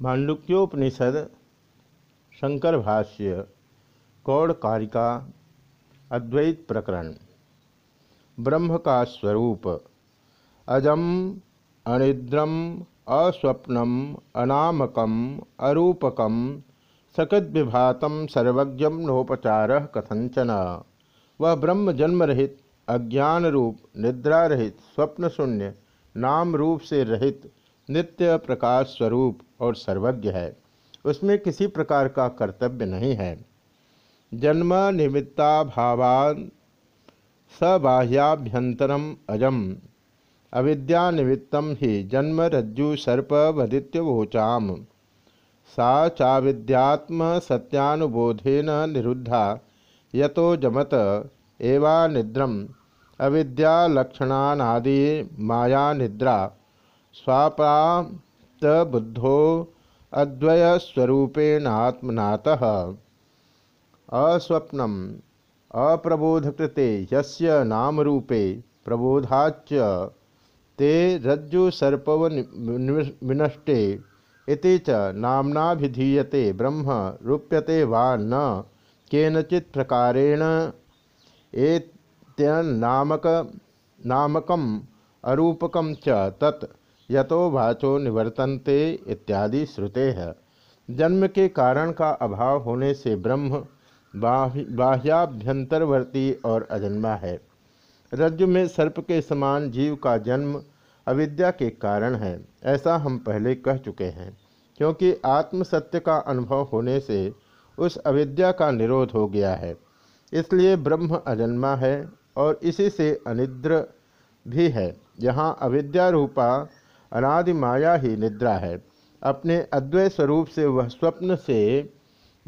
मांडुक्योपनिषद शंकर भाष्य कौड़ कारिका अद्वैत प्रकरण ब्रह्म का स्वरूप अजम अनिद्रम अस्वप्नम अनामकम अरूपकम सकद्विभातम सर्वज्ञम नोपचार कथंचन वह ब्रह्म जन्म रहित अज्ञान रूप निद्रा रहित स्वप्न शून्य नाम रूप से रहित नित्य प्रकाश स्वरूप और सर्वज्ञ है। उसमें किसी प्रकार का कर्तव्य नहीं है। जन्म निमित्ता भावान सबाह्याभ्यंतरम अजम। अविद्या निमित्तम ही जन्म रज्जु सर्प वोचाम सा चाविद्यात्म सत्यानुबोधेन निरुद्धा। यतो जमत एवा निद्रम अविद्यालक्षणानादि माया निद्रा स्वाप्त बुद्धो अद्वयस्वरूपेणात्मनात अस्वप्नम अप्रबोधकृते यस्य नामरूपे प्रबोधाच ते रज्जुसर्पव विनष्टे इति च नामनाभिधीयते ब्रह्म रूप्यते वा न केनचित् प्रकारेण एत्यन्नामक नामकम अरूपकम च तत् यतो वाचो निवर्तन्ते इत्यादि श्रुते। है जन्म के कारण का अभाव होने से ब्रह्म बाह्याभ्यंतरवर्ती और अजन्मा है। रज्जु में सर्प के समान जीव का जन्म अविद्या के कारण है, ऐसा हम पहले कह चुके हैं, क्योंकि आत्म सत्य का अनुभव होने से उस अविद्या का निरोध हो गया है। इसलिए ब्रह्म अजन्मा है और इसी से अनिद्र भी है। यहाँ अविद्या रूपा अनादि माया ही निद्रा है। अपने अद्वैत स्वरूप से वह स्वप्न से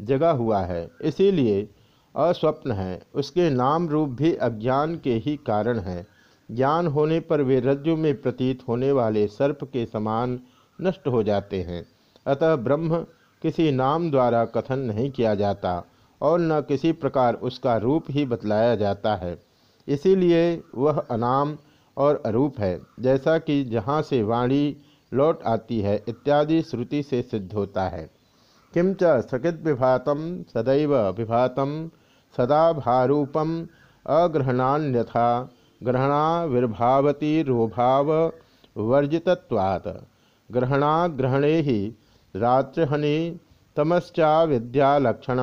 जगा हुआ है। इसीलिए अस्वप्न है। उसके नाम रूप भी अज्ञान के ही कारण है। ज्ञान होने पर वे रज्जु में प्रतीत होने वाले सर्प के समान नष्ट हो जाते हैं। अतः ब्रह्म किसी नाम द्वारा कथन नहीं किया जाता और न किसी प्रकार उसका रूप ही बतलाया जाता है। इसीलिए वह अनाम और अरूप है, जैसा कि जहाँ से वाणी लौट आती है, इत्यादि श्रुति से सिद्ध होता है। किंच सकित विभातम सदैव विभातम सदा भारूपम अग्रहणान्यथा ग्रहणाविर्भावती रोभाव वर्जितत्वात्। ग्रहणाग्रहणे ही रात्रिहनि तमश्चा विद्यालक्षण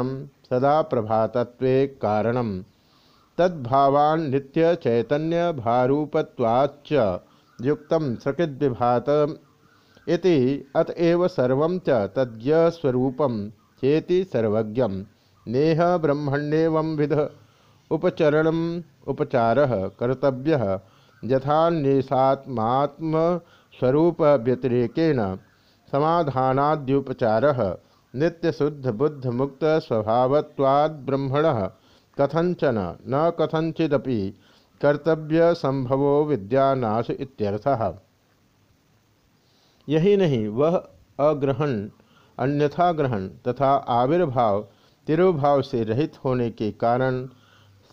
सदा प्रभातत्वे कारणम। तद्भावान नित्य चैतन्य भारूपत्वाच्च युक्त सकृद्विभात इति अतएव सर्व च तद्यस्वरूपम चेति सर्वज्ञ नेह ब्रह्मण्यव विध उपचरण उपचार कर्तव्य। यथान्येषात्मात्म स्वरूप व्यतिरेकेण समाधानाद्युपचार। नित्यशुद्ध बुद्ध मुक्त स्वभावत्वाद ब्रह्मण कथंचन न कथंचिदपि कर्तव्य संभवो विद्यानाश इत्यर्थः। यही नहीं, वह अग्रहण, अन्यथा ग्रहण तथा आविर्भाव, तिरुभाव से रहित होने के कारण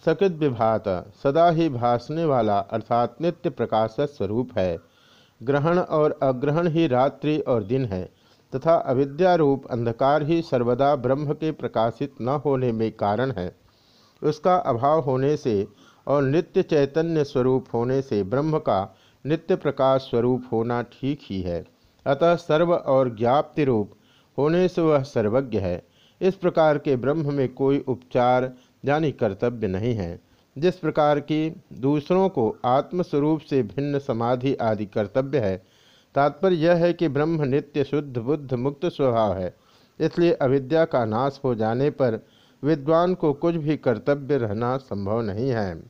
सकृत विभात सदा ही भासने वाला अर्थात नित्य प्रकाश स्वरूप है। ग्रहण और अग्रहण ही रात्रि और दिन है तथा अविद्यारूप अंधकार ही सर्वदा ब्रह्म के प्रकाशित न होने में कारण है। उसका अभाव होने से और नित्य चैतन्य स्वरूप होने से ब्रह्म का नित्य प्रकाश स्वरूप होना ठीक ही है। अतः सर्व और ज्ञाप्ति रूप होने से वह सर्वज्ञ है। इस प्रकार के ब्रह्म में कोई उपचार यानी कर्तव्य नहीं है। जिस प्रकार की दूसरों को आत्मस्वरूप से भिन्न समाधि आदि कर्तव्य है, तात्पर्य यह है कि ब्रह्म नित्य शुद्ध, बुद्ध, मुक्त स्वभाव है। इसलिए अविद्या का नाश हो जाने पर विद्वान को कुछ भी कर्तव्य रहना संभव नहीं है।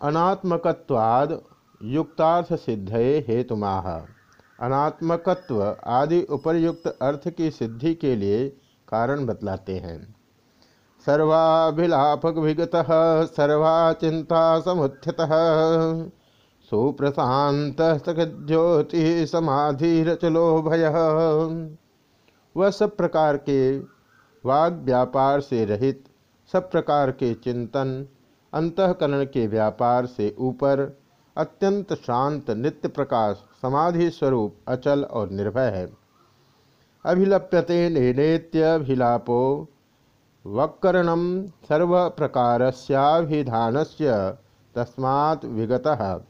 अनात्मकवाद युक्तार्थ सिद्धये हेतुमाह। अनात्मकत्व आदि उपरयुक्त अर्थ की सिद्धि के लिए कारण बतलाते हैं। सर्वाभिलापक विगत सर्वा चिंता समुत्थित सुप्रशांत ज्योति समाधिरचलो भय वह सब प्रकार के वाग व्यापार से रहित, सब प्रकार के चिंतन, अंतकरण के व्यापार से ऊपर अत्यंत शांत नित्य प्रकाश, समाधि स्वरूप, अचल और निर्भय है। अभिलप्यते नेनेत्यभिलापो वक्करणम सर्व प्रकारस्याभिधान से तस्मात् विगतः।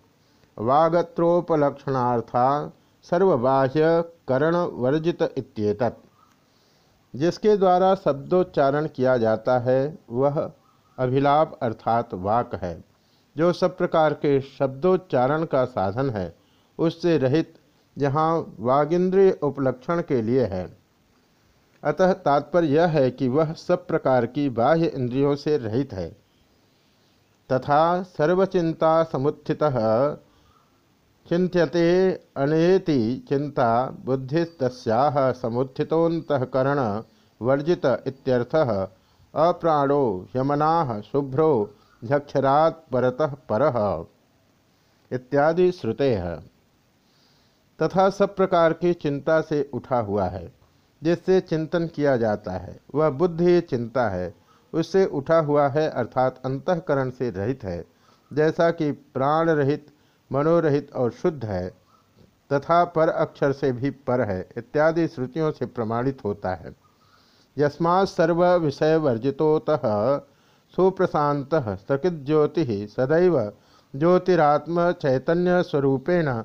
वागत्रोपलक्षणार्था सर्वबाह्य करण वर्जित इत्येतत्। जिसके द्वारा शब्दोच्चारण किया जाता है, वह अभिलाप अर्थात वाक है, जो सब प्रकार के शब्दोच्चारण का साधन है, उससे रहित जहाँ वागिंद्रिय उपलक्षण के लिए है। अतः तात्पर्य यह है कि वह सब प्रकार की बाह्य इंद्रियों से रहित है। तथा सर्वचिंता समुत्थित चिंत्यते अनेति चिंता बुद्धिस्तस्याह समुत्थितोन्तकरण वर्जित इत्यर्थः। अप्राणो यमना शुभ्रो झक्षरात् परतः परः इत्यादि श्रुते। है तथा सब प्रकार की चिंता से उठा हुआ है, जिससे चिंतन किया जाता है, वह बुद्धि चिंता है, उससे उठा हुआ है अर्थात अंतकरण से रहित है, जैसा कि प्राण रहित मनोरहित और शुद्ध है, तथा पर अक्षर से भी पर है, इत्यादि श्रुतियों से प्रमाणित होता है। यस्मा सर्व विषय वर्जितोत सुप्रशांत सकृत ज्योति सदैव ज्योतिरात्म चैतन्य स्वरूपेण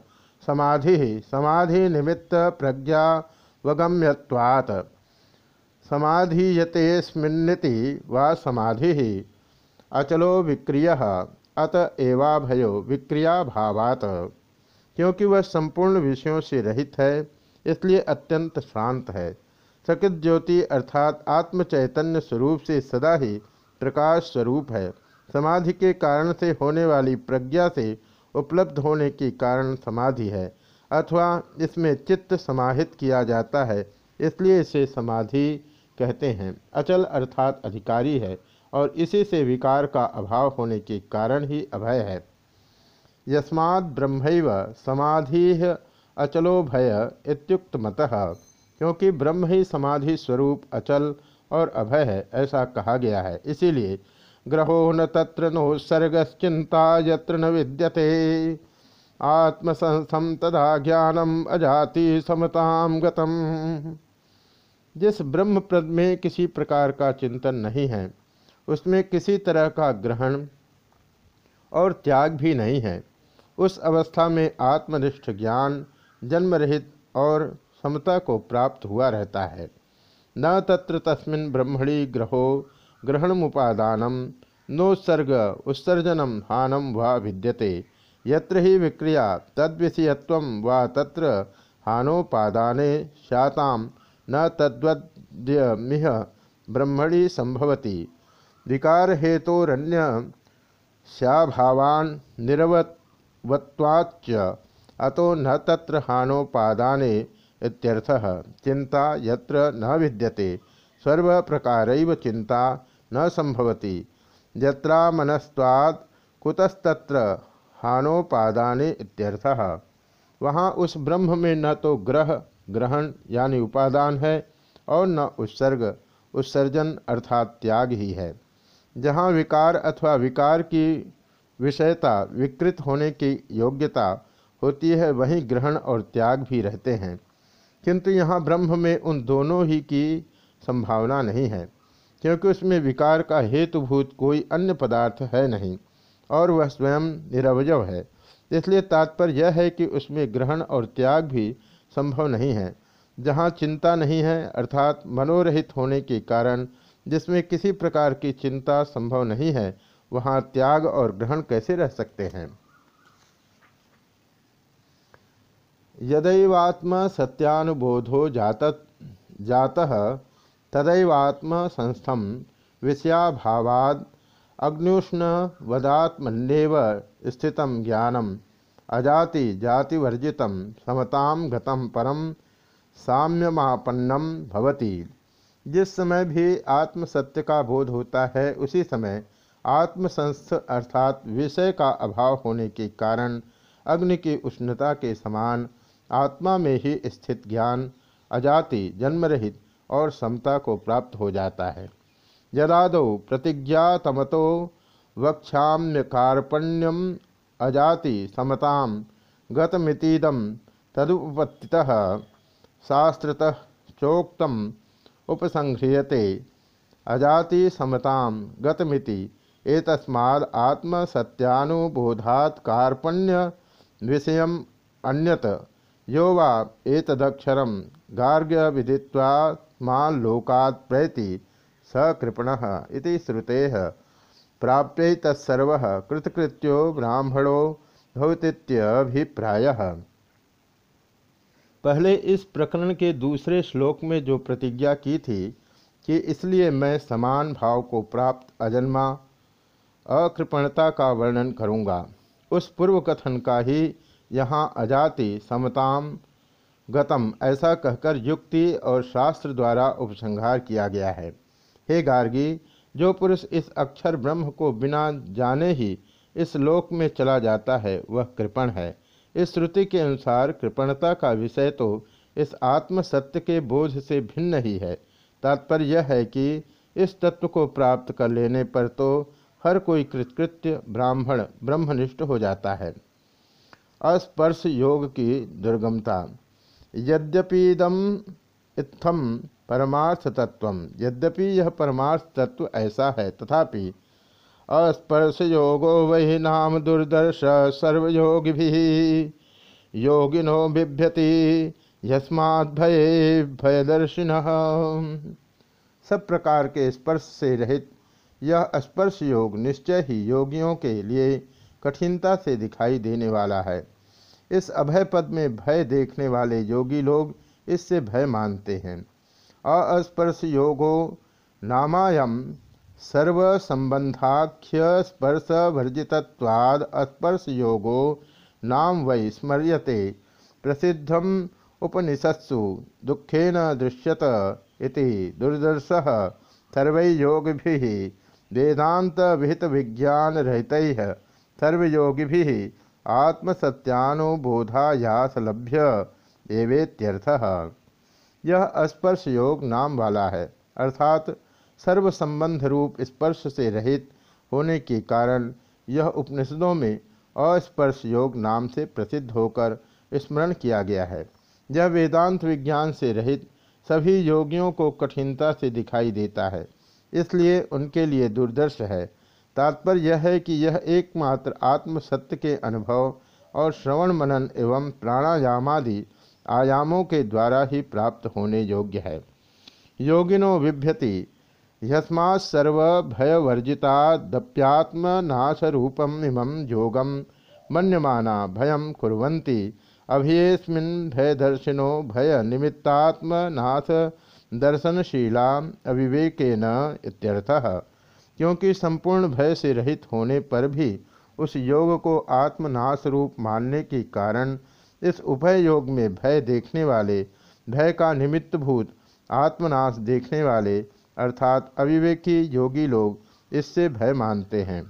समाधि समाधि निमित्त प्रज्ञा वगम्यवात् समाधीयतेस्मिन्निति वा समाधि, अचलो विक्रिय। अत एवाभयो विक्रिया भावात क्योंकि वह संपूर्ण विषयों से रहित है, इसलिए अत्यंत शांत है। सकित ज्योति अर्थात आत्म चैतन्य स्वरूप से सदा ही प्रकाश स्वरूप है। समाधि के कारण से होने वाली प्रज्ञा से उपलब्ध होने के कारण समाधि है, अथवा इसमें चित्त समाहित किया जाता है, इसलिए इसे समाधि कहते हैं। अचल अर्थात अधिकारी है। और इसी से विकार का अभाव होने के कारण ही अभय है। यस्मात् ब्रह्म समाधि अचलो भय इत्युक्त मत, क्योंकि ब्रह्म ही समाधि स्वरूप, अचल और अभय है, ऐसा कहा गया है। इसीलिए ग्रहो न तत्र नोत्सर्गश्चिंता यत्र न विद्यते। आत्मसंस्थम तदा ज्ञानम अजाति समताम गतम। जिस ब्रह्म प्रद में किसी प्रकार का चिंतन नहीं है उसमें किसी तरह का ग्रहण और त्याग भी नहीं है। उस अवस्था में आत्मनिष्ठ ज्ञान जन्म रहित और समता को प्राप्त हुआ रहता है। न तत्र तस्मिन् ब्रह्मणि ग्रहो ग्रहणमुपादानम नोत्सर्ग उत्सर्जनम हानम वा भिद्यते यत्र ही विक्रिया तद्विषयत्व वा तत्र हानोपादाने स्याताम न तद्वद्यमिह ब्रह्मणि संभवती। विकार हेतोरण्य स्याभावान निरवत्वाच्च अतो न तत्र हानोपादाने इत्यर्थः। चिंता यत्र न विद्यते सर्व प्रकार चिंता न संभवती यत्रा मनस्वाद कुतस्तत्र हानोपादाने इत्यर्थः। वहाँ उस ब्रह्म में न तो ग्रह, ग्रहण यानी उपादान है और न उत्सर्ग उत्सर्जन अर्थात त्याग ही है। जहाँ विकार अथवा विकार की विषयता विकृत होने की योग्यता होती है, वहीं ग्रहण और त्याग भी रहते हैं। किंतु यहाँ ब्रह्म में उन दोनों ही की संभावना नहीं है, क्योंकि उसमें विकार का हेतुभूत कोई अन्य पदार्थ है नहीं और वह स्वयं निरवजव है। इसलिए तात्पर्य यह है कि उसमें ग्रहण और त्याग भी संभव नहीं है। जहाँ चिंता नहीं है, अर्थात मनोरहित होने के कारण जिसमें किसी प्रकार की चिंता संभव नहीं है, वहाँ त्याग और ग्रहण कैसे रह सकते हैं? यदैवात्म सत्यानुबोधो जात जातः तदैवात्म संस्थम विषयाभावाद अग्निष्ण वदात्मन्यव स्थित ज्ञानम, अजाति जातिवर्जित समता गतम परम साम्यमापन्नम भवति। जिस समय भी आत्म सत्य का बोध होता है, उसी समय आत्मसंस्थ अर्थात विषय का अभाव होने के कारण अग्नि की उष्णता के समान आत्मा में ही स्थित ज्ञान अजाति, जन्मरहित और समता को प्राप्त हो जाता है। यदादौ प्रतिज्ञातमतो वक्षाम्य कार्पण्यम अजाति समताम गतमितीदम तदुपत्ति शास्त्रतः चोक्तम उपसंह्रियते। अजाति समताम गतमिति। एतस्माद् आत्मसत्यानुबोधात् कार्पण्य विषय अन्यत। यो वा एतदक्षरम गार्ग्य विदित्वा लोकात् प्रैति स कृपण श्रुते। प्राप्य तत्सर्व कृतकृत्यो ब्राह्मणो भवतीत्यभिप्राय पहले इस प्रकरण के दूसरे श्लोक में जो प्रतिज्ञा की थी कि इसलिए मैं समान भाव को प्राप्त अजन्मा, अकृपणता का वर्णन करूँगा। उस पूर्व कथन का ही यहाँ अजाति समताम गतम ऐसा कहकर युक्ति और शास्त्र द्वारा उपसंहार किया गया है। हे गार्गी, जो पुरुष इस अक्षर ब्रह्म को बिना जाने ही इस लोक में चला जाता है, वह कृपण है। इस श्रुति के अनुसार कृपणता का विषय तो इस आत्म सत्य के बोझ से भिन्न ही है। तात्पर्य यह है कि इस तत्व को प्राप्त कर लेने पर तो हर कोई कृतकृत्य ब्राह्मण ब्रह्मनिष्ठ हो जाता है। अस्पर्श योग की दुर्गमता। यद्यपिदम इत्थम परमार्थ तत्व यद्यपि यह परमार्थ तत्व ऐसा है, तथापि अस्पर्श योगो वही नाम दुर्दर्श सर्वयोगी भी योगिनो बिभ्यति यस्मात् भय भयदर्शिन। सब प्रकार के स्पर्श से रहित यह स्पर्श योग निश्चय ही योगियों के लिए कठिनता से दिखाई देने वाला है। इस अभय पद में भय देखने वाले योगी लोग इससे भय मानते हैं। अस्पर्श योगो नामायम सर्वसंबंधाख्य स्पर्श वर्जितवाद स्पर्श योगो नाम वै स्मर्यते। प्रसिद्धम उपनिषत्सु, दुखेन दृश्यत इति दुर्दर्श सर्वयोगि वेदांत विहित विज्ञान रहित सर्वयोगि आत्मसत्यानुबोधायास लभ्य एवेत्यर्थः। यह स्पर्श योग नाम वाला है, अर्थात सर्व संबंध रूप स्पर्श से रहित होने के कारण यह उपनिषदों में अस्पर्श योग नाम से प्रसिद्ध होकर स्मरण किया गया है। यह वेदांत विज्ञान से रहित सभी योगियों को कठिनता से दिखाई देता है, इसलिए उनके लिए दुर्दर्श है। तात्पर्य यह है कि यह एकमात्र आत्म सत्य के अनुभव और श्रवण मनन एवं प्राणायामादि आयामों के द्वारा ही प्राप्त होने योग्य है। योगिनो विभ्यति यस्मात्सर्वभयवर्जितादप्यात्मनाशरूपम इमं योगम मन्यमाना भयं कुर्वन्ति। अभियेस्मिन् भयदर्शिनो भयनिमित्तात्मनाथ दर्शनशीला अविवेकेन इत्यर्थः। क्योंकि संपूर्ण भय से रहित होने पर भी उस योग को आत्मनाश रूप मानने के कारण इस उभय योग में भय देखने वाले, भय का निमित्तभूत आत्मनाश देखने वाले अर्थात अविवेकी योगी लोग इससे भय मानते हैं।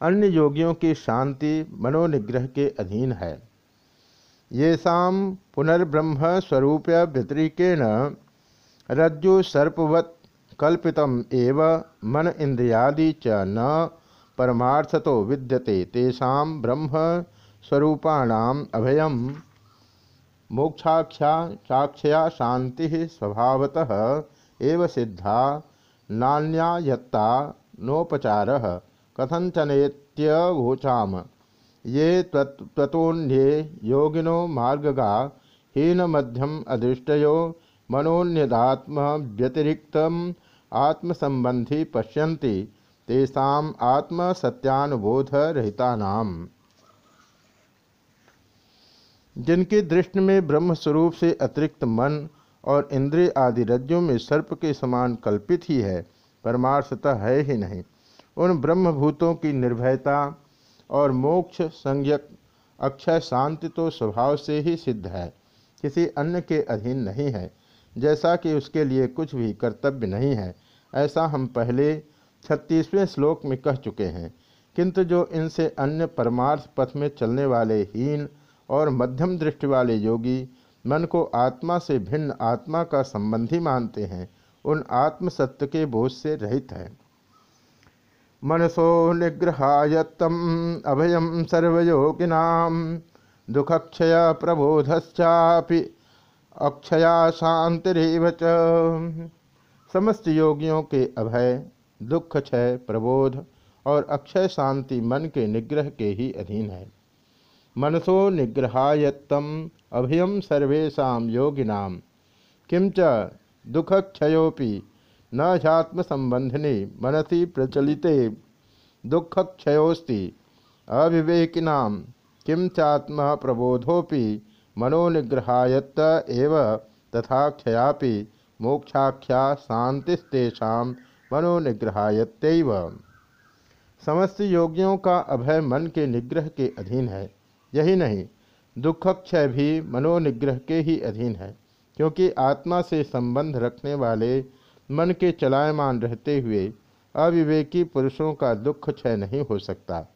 अन्य योगियों की शांति मनोनिग्रह के अधीन है। ये शाम पुनर्ब्रह्म स्वरूप व्यतिरिकेण रज्जु सर्पवत कल्पितम एव मन इंद्रियादि च न परमार्थतो विद्यते तेषा ब्रह्म स्वरूपाणाम अभयम। मोक्षाख्या साक्षया शांति स्वभावतः एव सिद्धा नान्यायत्ता नोपचार कथंचनेत्यवोचाम ये तत्वन्ये योगिनो मार्गगा हीनमध्यम अदृष्टयो मनोन्यदात्म व्यतिरिक्त आत्मसंबंधी पश्यन्ति तेषाम आत्मसत्यानुबोध जिनकी दृष्टि में ब्रह्म स्वरूप से अतिरिक्त मन और इंद्रिय आदि रज्जों में सर्प के समान कल्पित ही है परमार्थता है ही नहीं। उन ब्रह्मभूतों की निर्भयता और मोक्ष संज्ञक अक्षय शांति तो स्वभाव से ही सिद्ध है, किसी अन्य के अधीन नहीं है, जैसा कि उसके लिए कुछ भी कर्तव्य नहीं है, ऐसा हम पहले छत्तीसवें श्लोक में कह चुके हैं। किंतु जो इनसे अन्य परमार्थ पथ में चलने वाले हीन और मध्यम दृष्टि वाले योगी मन को आत्मा से भिन्न आत्मा का संबंधी मानते हैं, उन आत्म सत्य के बोझ से रहित है। मनसो निग्रहायत्तम अभयम सर्वयोगिना, दुखक्षय प्रबोधश्चापि अक्षया शांतिरेव समस्त योगियों के अभय, दुख क्षय, प्रबोध और अक्षय शांति मन के निग्रह के ही अधीन है। मनसो निग्रहायत्तम अभयम सर्वेशा योगिना। किंच दुखक्षयोपि न झात्म ह्यात्मसंबंधिनी मनसी प्रचलिते दुखक्षयोस्ति अविवेकिना किं चात्म प्रबोधोपि मनोनिग्रहायत्त एव तथा क्षयापि मोक्षाख्या शांतिस्तेषा मनोनिग्रहायत्यव समस्त योगियों का अभय मन के निग्रह के अधीन है। यही नहीं, दुखक्षय भी मनोनिग्रह के ही अधीन है, क्योंकि आत्मा से संबंध रखने वाले मन के चलायमान रहते हुए अविवेकी पुरुषों का दुख क्षय नहीं हो सकता।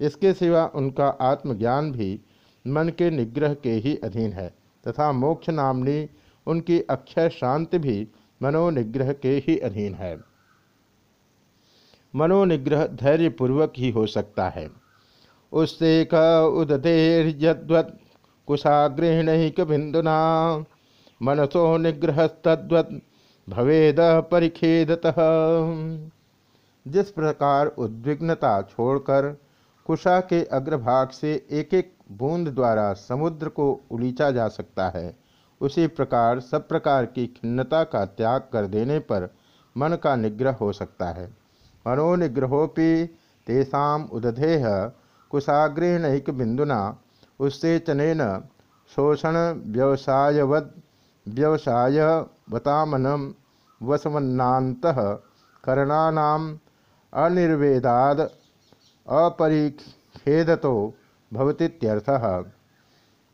इसके सिवा उनका आत्मज्ञान भी मन के निग्रह के ही अधीन है, तथा मोक्ष नामनी उनकी अक्षय शांति भी मनोनिग्रह के ही अधीन है। मनोनिग्रह धैर्यपूर्वक ही हो सकता है। उससे क उदतेर्यद्वत् कुशाग्रहणिक बिंदुना मनसो निग्रहस्तद्वत् भवेद परिखेदतः। जिस प्रकार उद्विग्नता छोड़कर कुशा के अग्रभाग से एक एक बूंद द्वारा समुद्र को उलीचा जा सकता है, उसी प्रकार सब प्रकार की खिन्नता का त्याग कर देने पर मन का निग्रह हो सकता है। मनोनिग्रहोपि तेषा उदधेह कुशाग्रेणक बिंदुना उत्सेचन शोषण व्यवसायवद, व्यवसाय वतामनम वसवन्नात करणानाम अनिर्वेदाद अपरिखेदतो भवतीत्यर्थः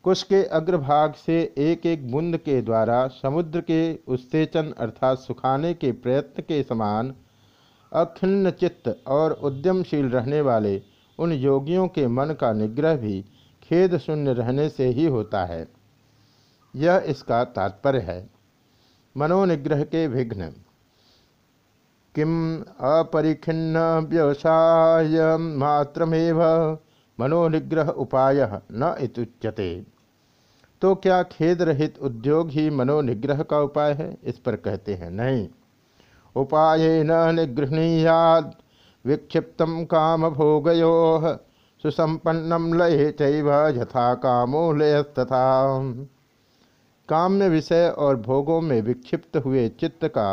कुश के अग्रभाग से एक एक बुंद के द्वारा समुद्र के उत्सेचन अर्थात सुखाने के प्रयत्न के समान अखिन्न चित्त और उद्यमशील रहने वाले उन योगियों के मन का निग्रह भी खेद शून्य रहने से ही होता है। यह इसका तात्पर्य है। मनोनिग्रह के विघ्न। किम अपरिखिन्न व्यवसाय मात्रमेव मनोनिग्रह उपाय न इतुच्यते तो क्या खेद रहित उद्योग ही मनोनिग्रह का उपाय है? इस पर कहते हैं, नहीं। उपाय न निगृहणीयाद विक्षिप्त काम भोगयो सुसंपन्नम लय चैव कामो लयस्तथा। काम्य विषय और भोगों में विक्षिप्त हुए चित्त का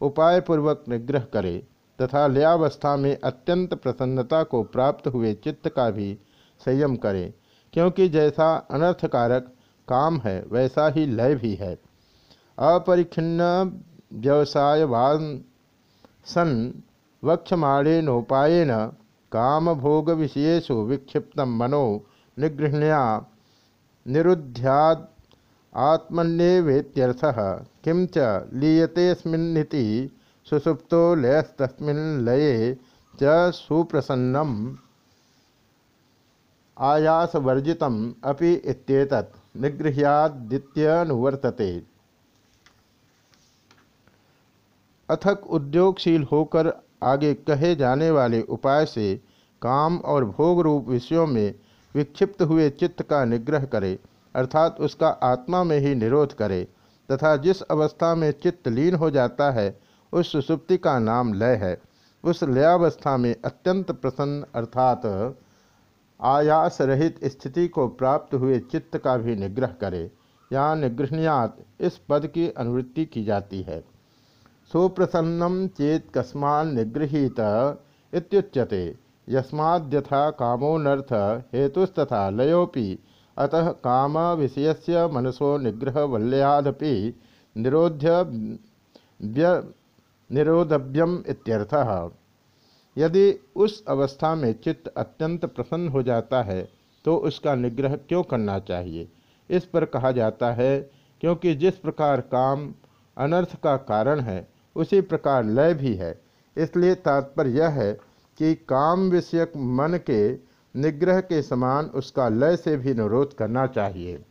उपाय पूर्वक निग्रह करे तथा लयावस्था में अत्यंत प्रसन्नता को प्राप्त हुए चित्त का भी संयम करे, क्योंकि जैसा अनर्थकारक काम है, वैसा ही लय भी है। अपरिखिन्न व्यवसायवान सन वक्षमाणेनोपायन काम भोग विषयेशु विक्षिप्त मनो निगृहणया निरुद्ध्याद आत्मन्येवेत्यर्थ किं च लीयतेऽस्मिन्निति सुसुप्तो लयस्तस्मिन् लये च सुप्रसन्नम् आयासवर्जितम् अपि इत्येतत् अथक उद्योगशील होकर आगे कहे जाने वाले उपाय से काम और भोग रूप विषयों में विक्षिप्त हुए चित्त का निग्रह करे, अर्थात उसका आत्मा में ही निरोध करे, तथा जिस अवस्था में चित्त लीन हो जाता है, उस सुसुप्ति का नाम लय है। उस लयावस्था में अत्यंत प्रसन्न, अर्थात आयास रहित स्थिति को प्राप्त हुए चित्त का भी निग्रह करे। यहाँ निगृहणियात इस पद की अनुवृत्ति की जाती है। सुप्रसन्नम चेत कस्मा निगृहीत इत्युच्यते। यस्माद्यथा कामोनर्थ हेतुस्तथा लयोपि अतः काम विषय से मनसो निग्रह वल्यादपि निरोध्य निरोधव्यम इत्यर्थः। यदि उस अवस्था में चित्त अत्यंत प्रसन्न हो जाता है तो उसका निग्रह क्यों करना चाहिए? इस पर कहा जाता है, क्योंकि जिस प्रकार काम अनर्थ का कारण है उसी प्रकार लय भी है। इसलिए तात्पर्य यह है कि काम विषयक मन के निग्रह के समान उसका लय से भी अनुरोध करना चाहिए।